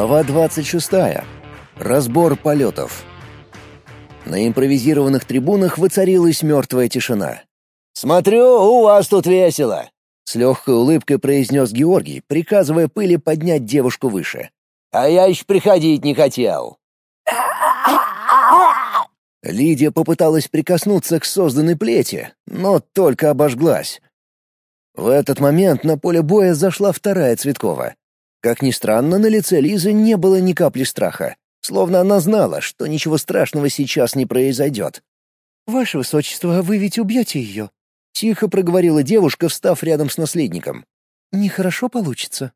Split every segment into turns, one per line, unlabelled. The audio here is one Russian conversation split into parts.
Глава 26. Разбор полетов. На импровизированных трибунах воцарилась мертвая тишина.
«Смотрю, у вас тут весело!»
— с легкой улыбкой произнес Георгий, приказывая пыли поднять девушку выше.
«А я еще приходить не хотел!»
Лидия попыталась прикоснуться к созданной плете, но только обожглась. В этот момент на поле боя зашла вторая Цветкова. Как ни странно, на лице Лизы не было ни капли страха, словно она знала, что ничего страшного сейчас не произойдет.
«Ваше высочество, вы ведь убьете ее?»
— тихо проговорила девушка, встав рядом с наследником.
«Нехорошо получится».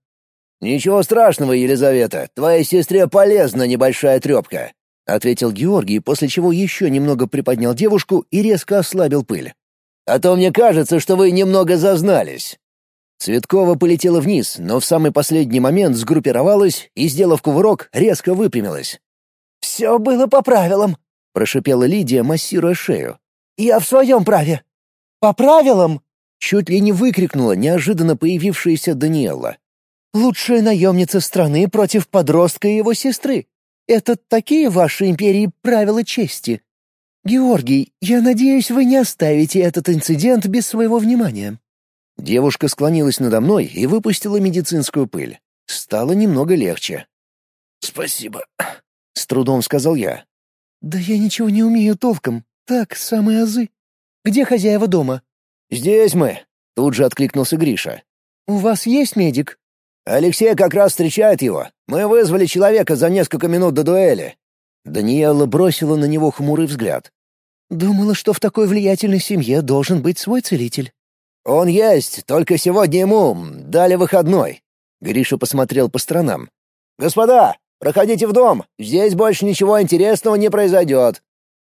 «Ничего страшного, Елизавета, твоей сестре полезна небольшая трепка», —
ответил Георгий, после чего еще немного приподнял девушку и резко ослабил пыль.
«А то мне кажется, что вы немного зазнались».
Цветкова полетела вниз, но в самый последний момент сгруппировалась и, сделав кувырок, резко выпрямилась.
«Все было по правилам», —
прошипела Лидия, массируя шею.
«Я в своем праве». «По правилам?»
— чуть ли не выкрикнула неожиданно появившаяся Даниэла.
«Лучшая наемница страны против подростка и его сестры. Это такие ваши империи правила чести. Георгий, я надеюсь, вы не оставите этот инцидент без своего внимания».
Девушка склонилась надо мной и выпустила медицинскую пыль. Стало немного легче.
«Спасибо», —
с трудом сказал я.
«Да я ничего не умею толком. Так, самые азы. Где хозяева дома?»
«Здесь мы», —
тут же откликнулся Гриша.
«У вас есть медик?»
«Алексей как раз встречает его. Мы вызвали человека за несколько минут до дуэли».
Даниэла бросила на него хмурый взгляд.
«Думала, что в такой влиятельной семье должен быть свой целитель».
«Он есть, только сегодня ему дали выходной».
Гриша посмотрел по сторонам.
«Господа, проходите в дом, здесь больше ничего интересного не произойдет».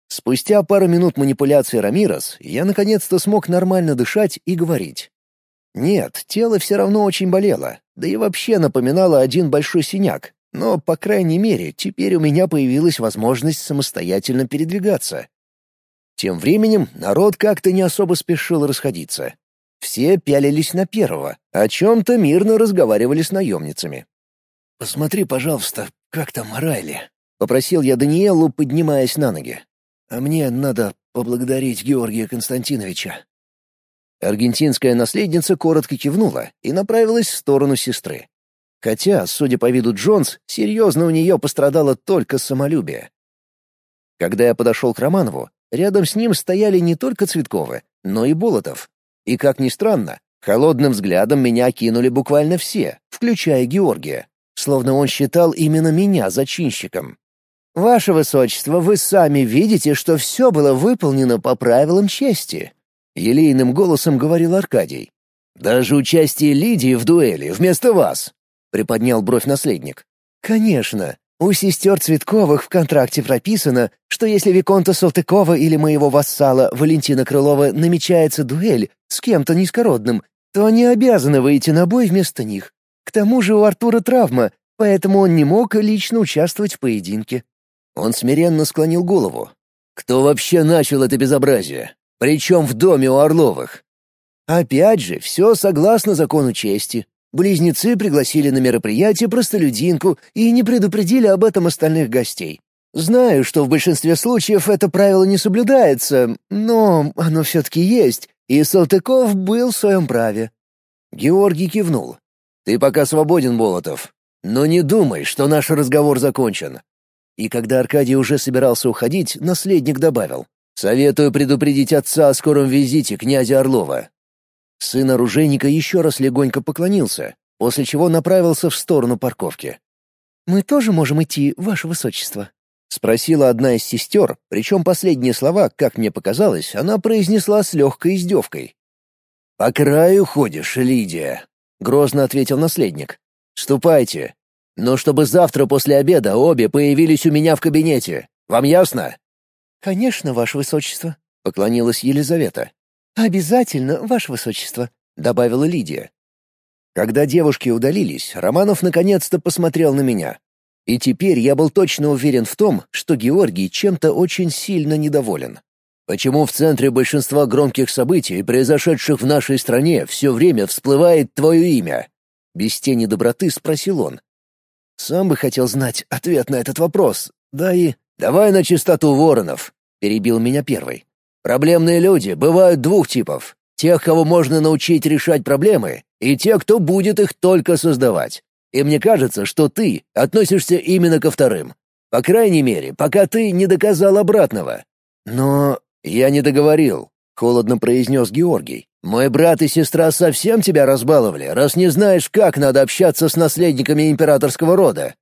Спустя пару минут манипуляции Рамирос я наконец-то смог нормально дышать и говорить. Нет, тело все равно очень болело, да и вообще напоминало один большой синяк, но, по крайней мере, теперь у меня появилась возможность самостоятельно передвигаться. Тем временем народ как-то не особо спешил расходиться. Все пялились на первого, о чем-то мирно разговаривали с наемницами.
«Посмотри, пожалуйста, как там Райли?»
— попросил я Даниэлу, поднимаясь на ноги.
«А мне надо поблагодарить Георгия Константиновича».
Аргентинская наследница коротко кивнула и направилась в сторону сестры. Хотя, судя по виду Джонс, серьезно у нее пострадало только самолюбие. Когда я подошел к Романову, рядом с ним стояли не только Цветковы, но и Болотов. И, как ни странно, холодным взглядом меня кинули буквально все, включая Георгия, словно он считал именно меня зачинщиком. «Ваше Высочество, вы сами видите, что все было выполнено по правилам чести», — елейным голосом говорил Аркадий. «Даже участие Лидии в дуэли вместо вас», — приподнял бровь наследник. «Конечно. У сестер Цветковых в контракте прописано, что если Виконта Салтыкова или моего вассала Валентина Крылова намечается дуэль с кем-то низкородным, то они обязаны выйти на бой вместо них. К тому же у Артура травма, поэтому он не мог лично участвовать в поединке. Он смиренно склонил голову. «Кто вообще начал это безобразие? Причем в доме у Орловых?» Опять же, все согласно закону чести. Близнецы пригласили на мероприятие простолюдинку и не предупредили об этом остальных гостей. Знаю, что в большинстве случаев это правило не соблюдается, но оно все-таки есть, и Салтыков был в своем праве. Георгий кивнул. «Ты пока свободен, Болотов. Но не думай, что наш разговор закончен». И когда Аркадий уже собирался уходить, наследник добавил. «Советую предупредить отца о скором визите князя Орлова. Сын оружейника еще раз легонько поклонился, после чего направился в сторону парковки.
«Мы тоже можем идти, ваше высочество?»
— спросила одна из сестер, причем последние слова, как мне показалось, она произнесла с легкой издевкой. «По краю ходишь, Лидия», — грозно ответил наследник. «Ступайте. Но чтобы завтра после обеда обе появились у меня в кабинете. Вам ясно?»
«Конечно, ваше высочество», —
поклонилась Елизавета.
«Обязательно, ваше высочество», —
добавила Лидия. Когда девушки удалились, Романов наконец-то посмотрел на меня. И теперь я был точно уверен в том, что Георгий чем-то очень сильно недоволен. Почему в центре большинства громких событий, произошедших в нашей стране, все время всплывает твое имя? Без тени доброты спросил он. Сам бы хотел знать ответ на этот вопрос. Да и... «Давай на чистоту воронов», — перебил меня первый. «Проблемные люди бывают двух типов. Тех, кого можно научить решать проблемы, и те, кто будет их только создавать. И мне кажется, что ты относишься именно ко вторым. По крайней мере, пока ты не доказал обратного. Но я не договорил, холодно произнес Георгий. Мой брат и сестра совсем тебя разбаловали, раз не знаешь, как надо общаться с наследниками императорского рода.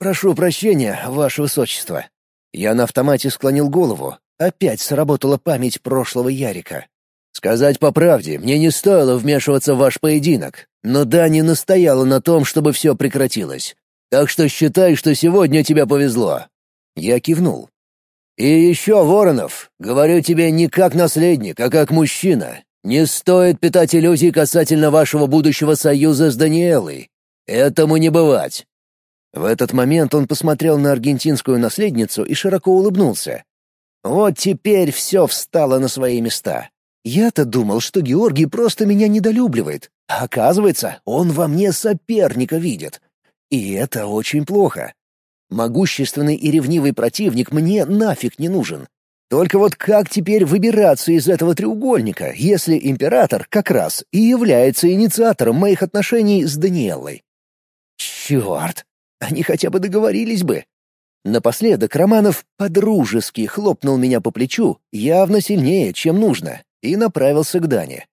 Прошу прощения, ваше высочество. Я на автомате склонил голову. Опять сработала память прошлого Ярика. Сказать по правде, мне не стоило вмешиваться в ваш поединок, но Дани настояла на том, чтобы все прекратилось. Так что считай, что сегодня тебе повезло». Я кивнул. «И еще, Воронов, говорю тебе не как наследник, а как мужчина. Не стоит питать иллюзий касательно вашего будущего союза с Даниэлой. Этому не бывать». В этот момент он посмотрел на аргентинскую наследницу и широко улыбнулся. «Вот теперь все встало на свои места. Я-то думал, что Георгий просто меня недолюбливает, а оказывается, он во мне соперника видит. И это очень плохо. Могущественный и ревнивый противник мне нафиг не нужен. Только вот как теперь выбираться из этого треугольника, если император как раз и является инициатором моих отношений с Даниэллой? Черт! Они хотя бы договорились бы. Напоследок Романов подружески хлопнул меня по плечу, явно сильнее, чем нужно, и направился к Дане.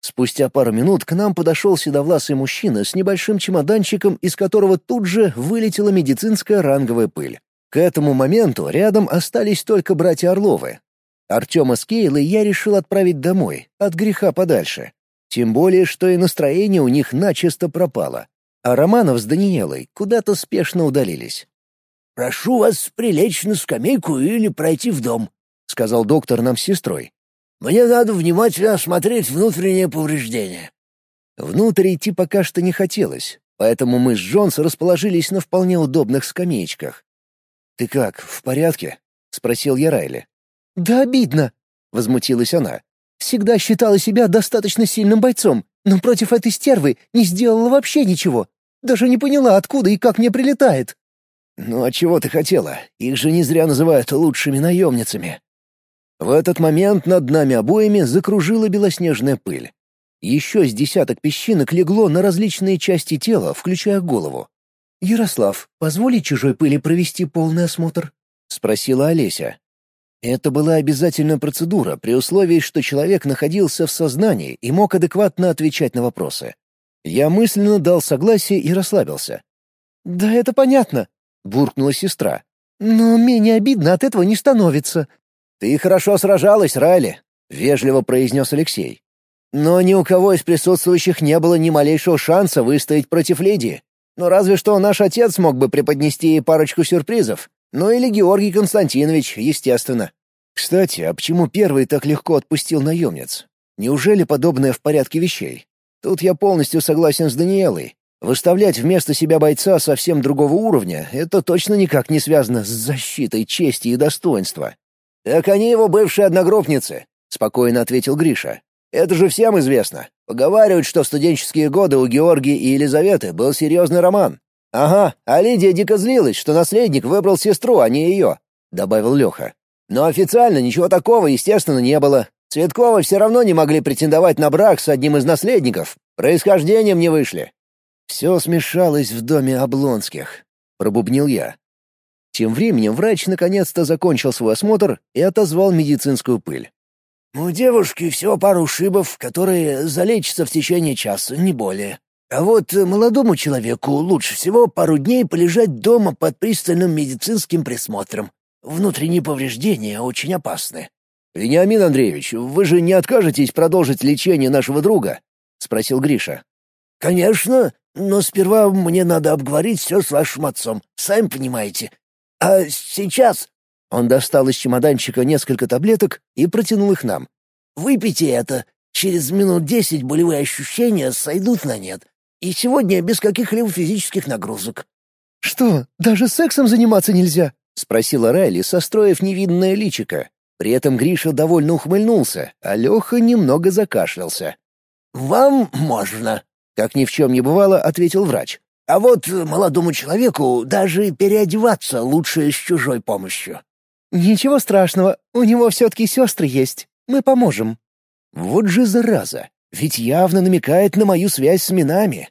Спустя пару минут к нам подошел седовласый мужчина с небольшим чемоданчиком, из которого тут же вылетела медицинская ранговая пыль. К этому моменту рядом остались только братья Орловы. Артема с Кейлой я решил отправить домой, от греха подальше. Тем более, что и настроение у них начисто пропало. А Романов с Даниелой куда-то спешно удалились.
«Прошу вас прилечь на скамейку или пройти в дом», — сказал доктор нам с сестрой. Мне надо внимательно осмотреть внутренние повреждения».
Внутрь идти пока что не хотелось, поэтому мы с Джонс расположились на вполне удобных скамеечках. «Ты как, в порядке?» — спросил я Райли.
«Да обидно», — возмутилась она. «Всегда считала себя достаточно сильным бойцом, но против этой стервы не сделала вообще ничего. Даже не поняла, откуда и как мне прилетает».
«Ну а чего ты хотела? Их же не зря называют лучшими наемницами», в этот момент над нами обоими закружила белоснежная пыль. Еще с десяток песчинок легло на различные части тела, включая голову.
«Ярослав, позволи чужой пыли провести полный осмотр?» — спросила Олеся.
Это была обязательная процедура при условии, что человек находился в сознании и мог адекватно отвечать на вопросы. Я мысленно дал согласие и расслабился.
«Да это понятно», — буркнула сестра. «Но менее обидно от этого не становится.
«Ты хорошо сражалась, Райли», — вежливо произнес Алексей. «Но ни у кого из присутствующих не было ни малейшего шанса выстоять против леди. Ну разве что наш отец мог бы преподнести ей парочку сюрпризов. Ну или Георгий Константинович, естественно. Кстати, а почему первый так легко отпустил наемниц? Неужели подобное в порядке вещей? Тут я полностью согласен с Даниэлой. Выставлять вместо себя бойца совсем другого уровня — это точно никак не связано с защитой чести и достоинства. «Так они его бывшие одногруппницы», — спокойно ответил Гриша. «Это же всем известно. Поговаривают, что в студенческие годы у Георгия и Елизаветы был серьезный роман. Ага, а Лидия дико злилась, что наследник выбрал сестру, а не ее», — добавил Леха. «Но официально ничего такого, естественно, не было. Цветковы все равно не могли претендовать на брак с одним из наследников. Происхождением не вышли». «Все смешалось в доме Облонских», — пробубнил я. Тем временем врач наконец-то закончил свой осмотр и отозвал медицинскую пыль.
«У девушки всего пару ушибов, которые залечатся в течение часа, не более. А вот молодому человеку лучше всего пару дней полежать дома под пристальным медицинским присмотром. Внутренние повреждения очень опасны».
«Вениамин Андреевич, вы же не откажетесь продолжить лечение нашего друга?» — спросил Гриша.
«Конечно, но сперва мне надо обговорить все с вашим отцом, сами понимаете. «А сейчас...»
Он достал из чемоданчика несколько таблеток и протянул их нам.
«Выпейте это. Через минут десять болевые ощущения сойдут на нет. И сегодня без каких-либо физических нагрузок».
«Что, даже сексом заниматься нельзя?»
— спросила Райли, состроив невинное личико. При этом Гриша довольно ухмыльнулся, а Леха немного закашлялся.
«Вам можно», —
как ни в чем не бывало, ответил врач.
А вот молодому человеку даже переодеваться лучше с чужой помощью».
«Ничего страшного, у него все-таки сестры есть. Мы поможем».
«Вот же зараза! Ведь явно намекает на мою связь с минами».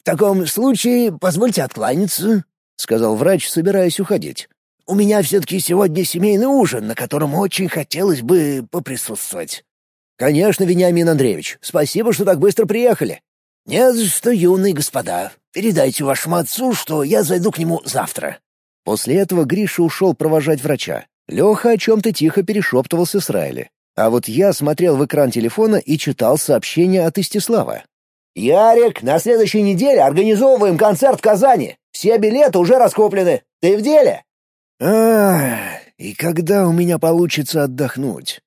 «В таком случае позвольте откланяться», — сказал врач, собираясь уходить. «У меня все-таки сегодня семейный ужин, на котором очень хотелось бы поприсутствовать».
«Конечно, Вениамин Андреевич. Спасибо, что так быстро приехали».
«Не за что, юные господа. Передайте вашему отцу, что я зайду к нему завтра».
После этого Гриша ушел провожать врача. Леха о чем-то тихо перешептывался с Райли. А вот я смотрел в экран телефона и читал сообщение от Истислава.
«Ярик, на следующей неделе организовываем концерт в Казани. Все билеты уже раскуплены. Ты в деле?»
«Ах, и когда у меня получится отдохнуть?»